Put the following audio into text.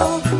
you